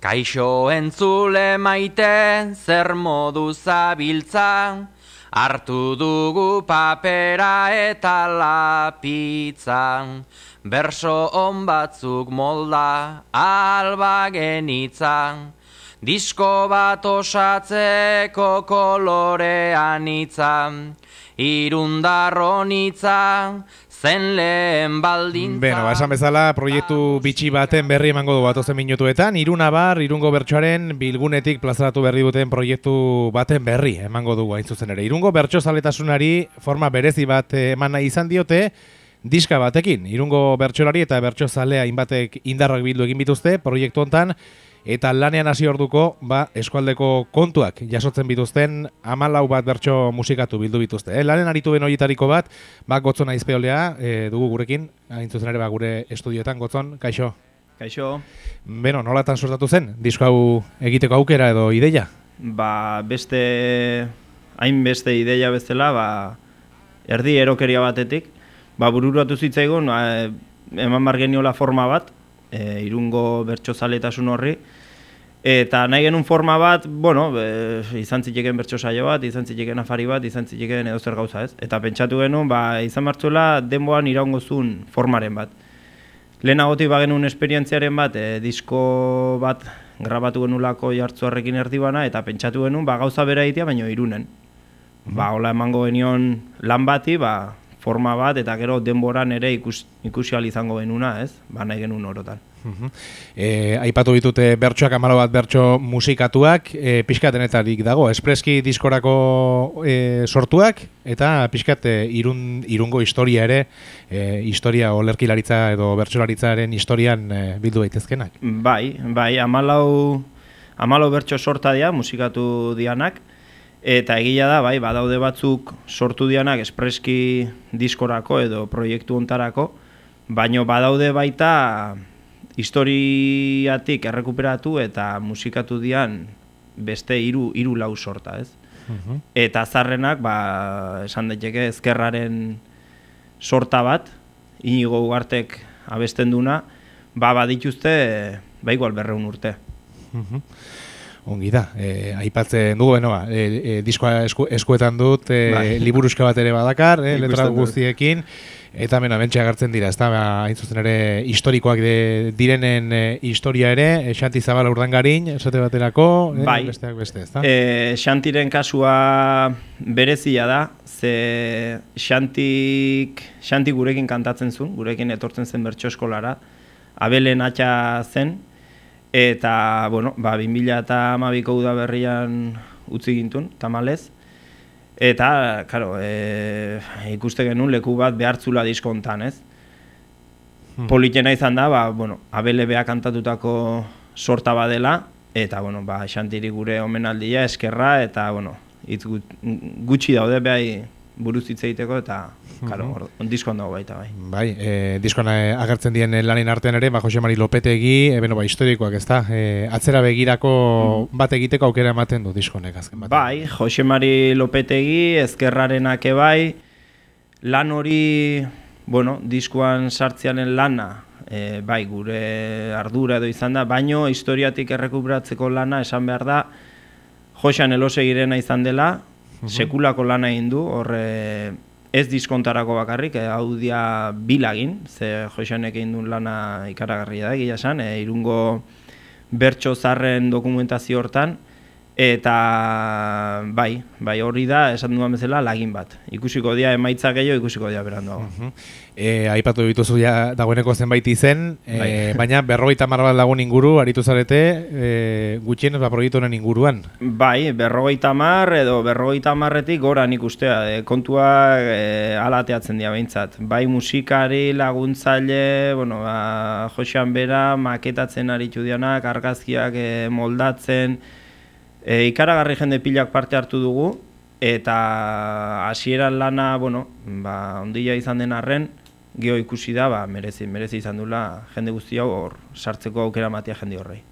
Kaixo entzule maite zer modu zabiltza, hartu dugu papera eta lapitza, berso on batzuk molda alba genitza, disko bat osatzeko kolorean itza, irundarronitza, zen lehen baldintza. Beno, ba, esan bezala, proiektu bitxi baten berri emango du batozen minutuetan. Iruna bar, irungo bertsoaren bilgunetik plazaratu berri duten proiektu baten berri emango dugu hain zuzen ere. Irungo bertso zaletasunari forma berezi bat eman nahi izan diote, diska batekin. Irungo bertsolari eta bertso zalea inbatek indarrak bildu egin bituzte, proiektu hontan, eta lanean hasi orduko ba, eskualdeko kontuak jasotzen bituzten amalau bat bertso musikatu bildu bituzte. Eh? Lanen aritu ben horietariko bat, ba, gotzon aizpeolea e, dugu gurekin, hain zuzen ere ba, gure estudioetan, gotzon, kaixo. Kaixo. Beno, nolatan sortatu zen, disko hau egiteko aukera edo ideia? Ba, beste, hain beste ideia bezala, ba, erdi erokeria batetik, ba, bururatu zitzaigun, ba, eman margeniola forma bat, e, irungo bertsozaletasun horri, Eta nahi genuen forma bat, bueno, e, izan zitekeen bertso bat, izan zitekeen afari bat, izan zitekeen edo zer gauza ez. Eta pentsatu genuen, ba, izan martzuela denboan iraungo zuen formaren bat. Lehenagotik bagenuen esperientziaren bat, e, disko bat grabatu genulako jartzuarrekin erdi bana, eta pentsatu genuen, ba, gauza bera egitea, baino irunen. Ba, hola emango genion lan bati, ba, forma bat, eta gero denboran ere ikus, ikusi izango genuna, ez? Ba, nahi genuen orotan. E, aipatu ditute bertsoak amalo bat bertso musikatuak, e, pixkatenetarik dago, espreski diskorako e, sortuak, eta pixkat e, irun, irungo historia ere, e, historia olerkilaritza edo bertsolaritzaren historian e, bildu daitezkenak. Bai, bai, amalau, amalau bertso sorta dira, musikatu dianak, eta egia da, bai, badaude batzuk sortu dianak espreski diskorako edo proiektu ontarako, baino badaude baita historiatik errekuperatu eta musikatu dian beste hiru hiru lau sorta, ez? Mhm. Eta zarrenak, ba, esan daiteke ezkerraren sorta bat, inigo ugartek abesten duna, ba, badituzte, ba, igual berreun urte. Mhm. Ongi da, e, aipatzen dugu, beno, ba, e, diskoa eskuetan dut, e, bai. liburuska bat ere badakar, e, letra guztiekin, Eta mena, bentsa agartzen dira, ez da, ba, hain zuzen ere, historikoak de, direnen e, historia ere, e, Xanti Zabala urdangarin, esate baterako, e, bai. besteak beste, ez da? E, Xantiren kasua berezia da, ze Xantik, Xanti gurekin kantatzen zuen, gurekin etortzen zen bertso eskolara, abelen atxa zen, eta, bueno, ba, 2000 eta amabiko udaberrian utzi gintun, tamalez, Eta, karo, e, ikuste genuen leku bat behartzula diskontan, ez? Hmm. Politena izan da, ba, bueno, abele beha kantatutako sorta badela, eta, bueno, ba, xantiri gure omenaldia, eskerra, eta, bueno, itz gutxi daude behai buruz hitz egiteko eta claro, mm -hmm. diskoan dago baita bai. Bai, eh diskoan eh, agertzen dien lanin artean ere, ba Jose Mari Lopetegi, e, beno ba historikoak, ezta? E, atzera begirako bat egiteko aukera ematen du diskonek azken bat. Bai, Jose Mari Lopetegi ezkerrarenak bai lan hori, bueno, diskoan sartzearen lana E, bai, gure ardura edo izan da, baino historiatik errekuperatzeko lana esan behar da Josean elosegirena izan dela, sekulako lana egin du, horre ez diskontarako bakarrik, e, hau dia bilagin, ze joxanek egin du lana ikaragarria da, gila esan, e, irungo bertso zarren dokumentazio hortan, eta bai, bai hori da, esan duan bezala, lagin bat. Ikusiko dia emaitza gehiago, ikusiko dia beranduago. Uh e, aipatu dituzu ja dagoeneko zenbait izen, e, bai. baina berrogeita marra lagun inguru, aritu zarete, e, gutxien ba, proiektu honen inguruan. Bai, berrogeita mar edo berrogeita marretik gora nik ustea, e, kontua e, alateatzen dira behintzat. Bai musikari laguntzaile, bueno, ba, josean bera, maketatzen aritu dianak, argazkiak e, moldatzen, e, ikaragarri jende pilak parte hartu dugu, eta hasieran lana, bueno, ba, ondila izan den arren, geho ikusi da, ba, merezi, merezi izan dula jende guzti hau hor sartzeko aukera matia jende horrei.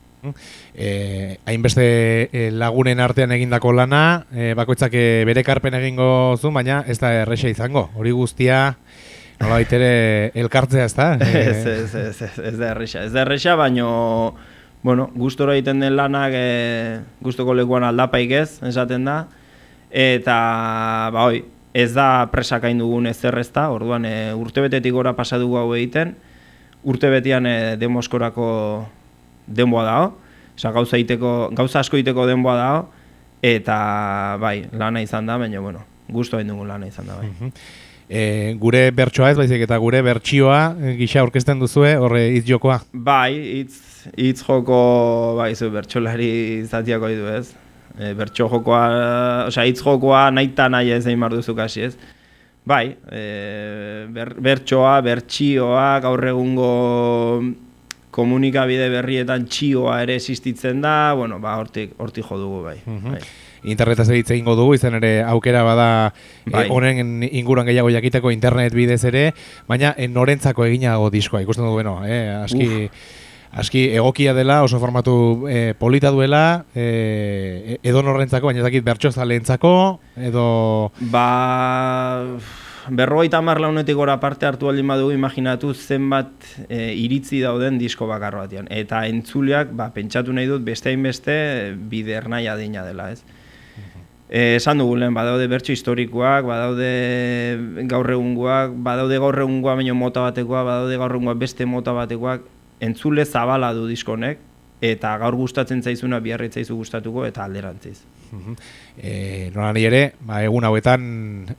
Eh, hainbeste eh, lagunen artean egindako lana, eh, bakoitzak eh, bere karpen egingo zu, baina ez da erresa izango. Hori guztia nola baitere elkartzea ez da? ez, ez, ez, ez, ez da erresa. Ez da erresa, baino bueno, gustora egiten den lanak e, gustoko lekuan aldapaik ez, esaten da, eta ba hoi, ez da presakain dugun ezer ez da, orduan e, urtebetetik gora pasa dugu hau egiten, urtebetian e, demoskorako denboa dago, Osa, gauza, iteko, gauza asko iteko denboa dago, eta bai, lana izan da, baina, bueno, gustu hain dugun lana izan da, bai. E, gure bertsoa ez, baizik eta gure bertsioa gisa aurkezten duzue, horre hitz jokoa? Bai, hitz, hitz joko, bai, zu, bertsolari zatiako du ez. E, bertso jokoa, osea, hitz jokoa nahi eta nahi ez egin duzu kasi ez. Bai, e, ber, bertsoa, bertsioa, gaur egungo komunikabide berrietan txioa ere existitzen da, bueno, ba, hortik, hortik jo dugu, bai. Mhm. bai. Internetaz egitze ingo dugu, izan ere aukera bada eh, bai. honen inguruan gehiago jakiteko internet bidez ere, baina en norentzako eginago diskoa, ikusten dugu, bueno, eh, aski... Aski egokia dela, oso formatu e, polita duela, e, edo norrentzako, baina ez dakit bertso zalentzako, edo... Ba berrogeita hamar launetik gora parte hartu aldin badugu imaginatu zenbat e, iritzi dauden disko bakarro batean. Eta entzuleak, ba, pentsatu nahi dut, beste beste bider nahi adina dela, ez? E, esan dugu lehen, badaude bertso historikoak, badaude gaur egungoak, badaude gaur egungoa baino mota batekoa, badaude gaur egungoa beste mota batekoak, entzule zabala du diskonek, eta gaur gustatzen zaizuna biarritzaizu gustatuko eta alderantziz. E, Nola ni ere, ba, egun hauetan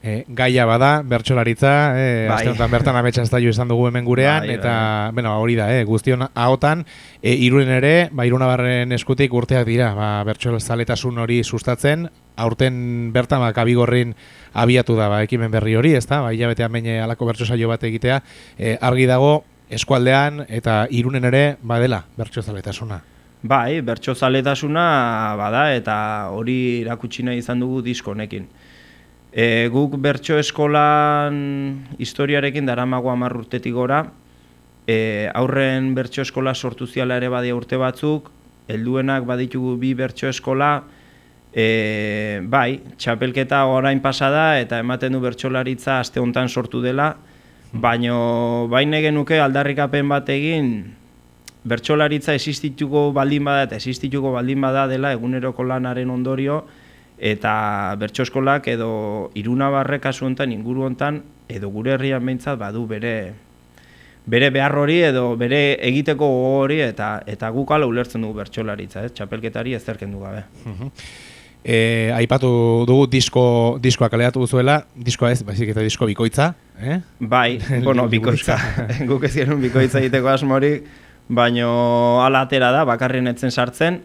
e, gaia bada, bertxolaritza, e, bai. azte bertan ametsa ez izan dugu hemen gurean, bai, eta bai. Bueno, hori da, e, guztion ahotan, e, iruren ere, ba, irunabarren eskutik urteak dira, ba, bertxolzaletasun hori sustatzen, aurten bertan, ba, kabigorrin abiatu da, ba, ekimen berri hori, ez da, ba, hilabetean baina alako bertxosaio bat egitea, e, argi dago, eskualdean, eta irunen ere, badela, bertxozaletasuna. Bai, bertso zaletasuna bada eta hori irakutsi nahi izan dugu disko honekin. E, guk bertso eskolan historiarekin daramago hamar urtetik gora, e, aurren bertso eskola sortu ziala ere badia urte batzuk, helduenak baditugu bi bertso eskola, e, bai, txapelketa orain pasada eta ematen du bertsolaritza aste hontan sortu dela, baino baina genuke aldarrikapen bat egin bertsolaritza existituko baldin bada eta existituko baldin bada dela eguneroko lanaren ondorio eta bertso eskolak edo irunabarre kasu honetan inguru hontan edo gure herrian behintzat badu bere bere behar hori edo bere egiteko hori eta eta guk ala ulertzen dugu bertsolaritza, ez? Txapelketari ezerken du gabe. E, aipatu dugu disko, diskoa kaleatu duzuela, diskoa ez, baizik eta disko bikoitza, eh? Bai, bueno, bikoitza. guk ez bikoitza egiteko asmorik, baino ala atera da, bakarren etzen sartzen,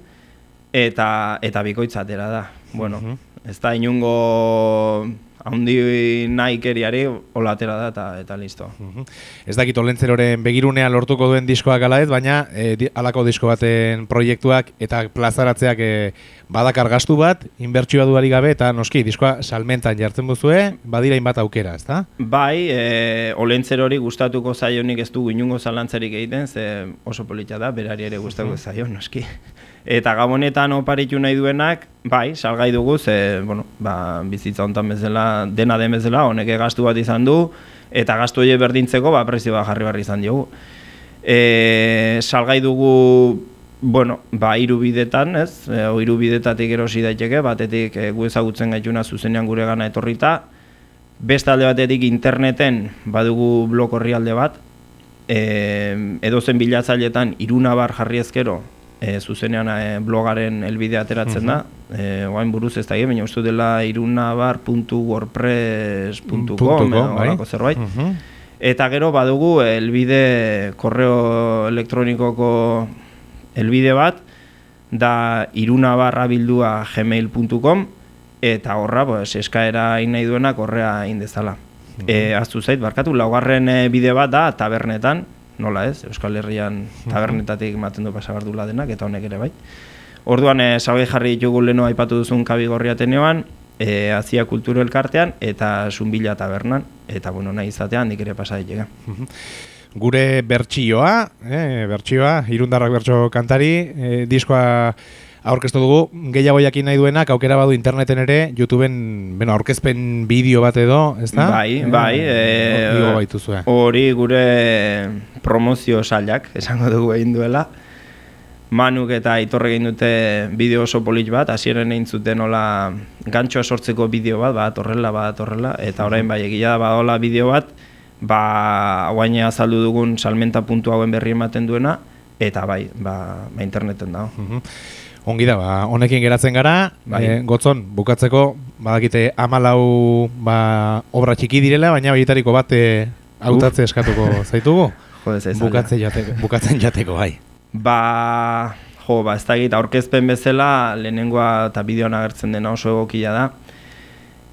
eta eta bikoitza atera da. Bueno, uh ez da inungo haundi nahi keriari, hola atera da, eta, eta listo. Uh Ez dakit olentzeroren begirunean lortuko duen diskoak ala ez, baina e, di, alako disko baten proiektuak eta plazaratzeak e, badakar gastu bat, inbertsioa duari gabe, eta noski, diskoa salmentan jartzen buzue, badira inbat aukera, ez da? Bai, e, olentzerori gustatuko zaionik ez du inungo zalantzarik egiten, ze oso polita da, berari ere gustatuko zaio, noski. Eta gabonetan oparitu nahi duenak, bai, salgai dugu, ze, bueno, ba, bizitza hontan bezala, dena den bezala, honek gastu bat izan du, eta gastu hori berdintzeko, ba, prezio bat jarri barri izan diogu. E, salgai dugu, bueno, ba, iru bidetan, ez, e, o, iru bidetatik erosi daiteke, batetik e, gu ezagutzen gaituna zuzenean gure gana etorrita, beste alde batetik interneten badugu blog horri alde bat, e, edozen bilatzailetan irunabar jarri ezkero, e, zuzenean e, blogaren elbidea ateratzen da, e, oain buruz ez da egin, baina uste dela irunabar.wordpress.com edo bai. zerbait. Eta gero badugu elbide korreo elektronikoko elbide bat, da irunabarrabildua gmail.com eta horra, pues, eskaera nahi duenak horrea indezala. Uh -huh. aztu zait, barkatu, laugarren bide bat da tabernetan, nola ez, Euskal Herrian tabernetatik ematen du pasabardula denak, eta honek ere bai. Orduan, e, jarri ditugu leno aipatu duzun kabigorria teneoan, e, azia kulturo elkartean, eta zunbila tabernan, eta bueno, nahi izatean, nik ere pasa Gure bertxioa, eh, bertxioa, irundarrak bertxo kantari, eh, diskoa aurkeztu dugu, gehiago jakin nahi duenak, aukera badu interneten ere, YouTubeen, bueno, aurkezpen bideo bat edo, ez da? Bai, eh, bai. E, hori gure promozio sailak, esango dugu egin duela. Manuk eta Aitorre egin dute bideo oso polit bat, hasieran egin zuten nola gantxoa sortzeko bideo bat, bat horrela, bat horrela, eta orain bai egia da badola bideo bat, ba guain azaldu dugun salmenta puntu hauen berri ematen duena, eta bai, ba, ba interneten dago. Ongi da, ba, honekin geratzen gara, bai. e, gotzon, bukatzeko, badakite amalau ba, obra txiki direla, baina baitariko bat hautatze eskatuko zaitugu? Jode, bukatzen jateko, bukatzen jateko, bai. Ba, jo, ba, ez da gita, aurkezpen bezala, lehenengoa eta bideoan agertzen dena oso egokia da.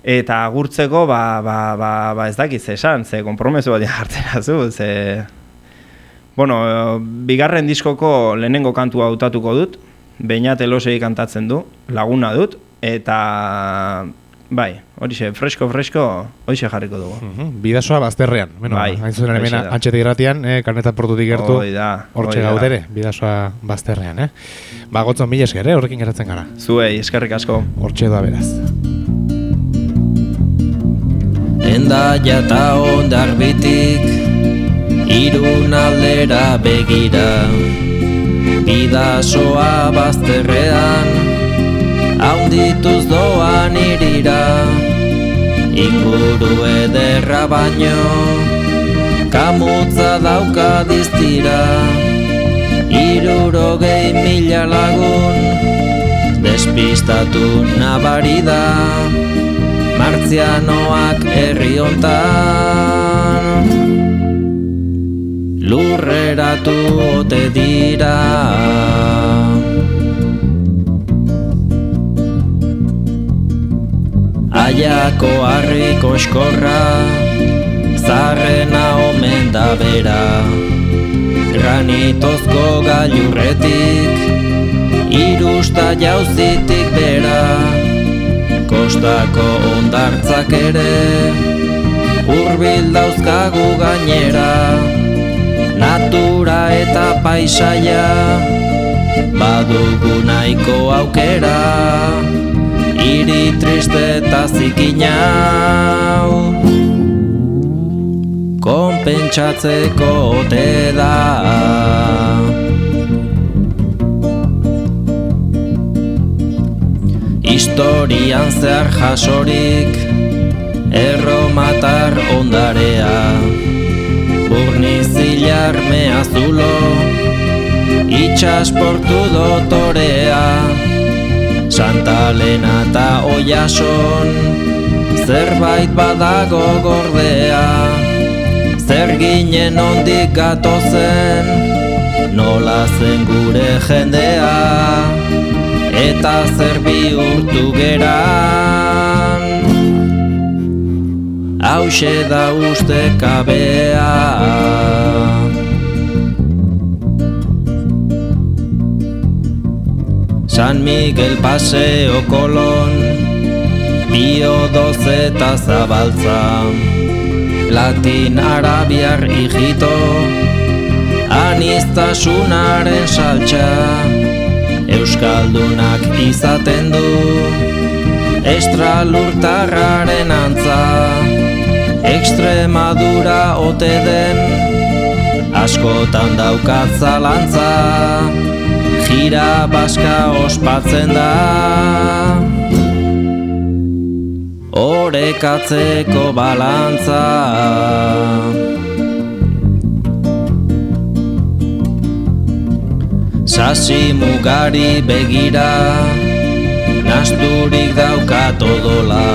Eta agurtzeko, ba, ba, ba, ba ez dakiz esan, ze kompromesu bat jartzen azu, ze... Bueno, bigarren diskoko lehenengo kantua hautatuko dut, Beñat elosei kantatzen du, laguna dut, eta Bai, horixe, fresko, fresko, horixe jarriko dugu. Uh -huh. Bidasoa bazterrean. Bueno, bai, hain zuzen hemen antxete irratian, eh, karneta portutik gertu. Hoi da. Hortxe gaudere, bidasoa bazterrean, eh. Ba, gotzon mila esker, eh, horrekin geratzen gara. Zuei, eskerrik asko. Hortxe da beraz. Enda jata ondar bitik, irun aldera begira, bidasoa bazterrean, haundituz doan irira. Inguru ederra baino Kamutza dauka diztira. Iruro gehi mila lagun Despistatu nabari da. Martzianoak herri hontan Lurreratu ote dira. Aiako harriko eskorra Zarrena omen da bera. Granitozko gailurretik Irusta jauzitik bera. Kostako ondartzak ere Urbil dauzkagu gainera eta paisaia. Badugu nahiko aukera Iri triste eta zikina Konpentsatzeko ote da Historian zehar jasorik Erromatar ondarea Burnizilar meazulo Itxasportu dotorea Santa Lena eta Oiason Zerbait badago gordea. Zer ginen ondik gatozen Nola zen gure jendea. Eta zer bihurtu geran. Hau da uste kabea San Miguel Paseo Kolon Bio doze eta zabaltza Latin Arabiar hijito Anistasunaren saltza Euskaldunak izaten du Estralurtarraren antza Extremadura ote den Askotan daukat zalantza gira baska ospatzen da. Orekatzeko balantza. Sasi mugari begira Nasturik daukat odola.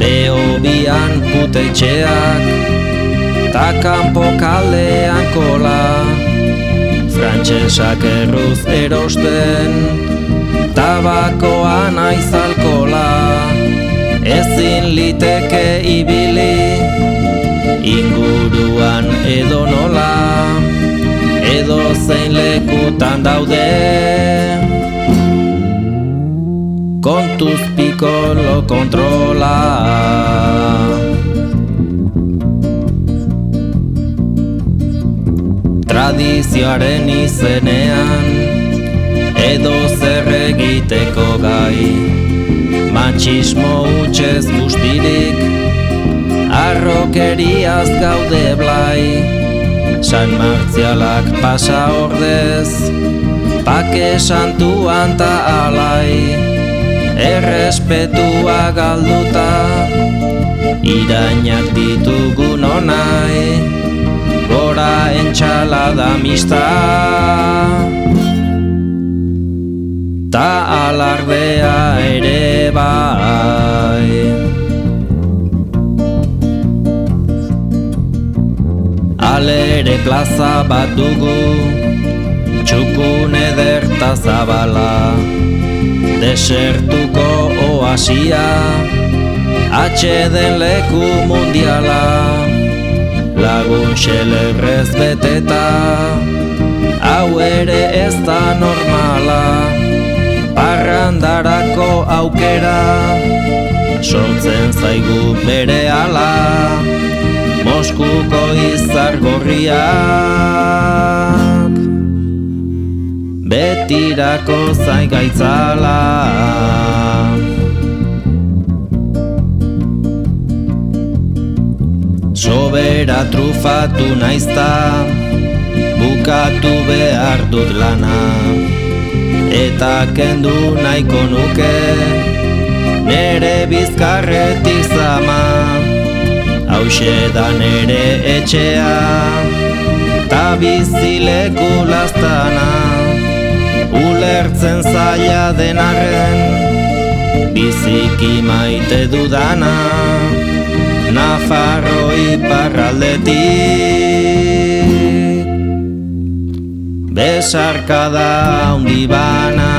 Beo bian putetxeak Ta kanpo kalean kola Frantxesak erruz erosten Tabakoa naiz alkola. Ezin liteke ibili Inguruan edo nola Edo zein lekutan daude. Kontuz pikolo kontrola tradizioaren izenean edo zer egiteko gai. Matxismo utxez guztirik arrokeriaz gaude blai. San Martzialak pasa ordez Bake santuan ta alai. Errespetua galduta Irainak ditugu nonai Gora entxalada mista Ta alardea ere bai. Alere plaza bat dugu Txukun ederta zabala. Desertuko oasia Atxeden leku mundiala Lagun xelebrez beteta. Hau ere ez da normala Parrandarako aukera. Sortzen zaigu bere ala Moskuko izar gorriak. Betirako zain Sobera trufatu naizta Bukatu behar dut lana. Eta kendu nahiko nuke Nere bizkarretik zama. Hauxe da nere etxea Ta bizileku lastana. Ulertzen zaila denarren Biziki maite dudana Nafarro iparraldetik. Besarkada handi bana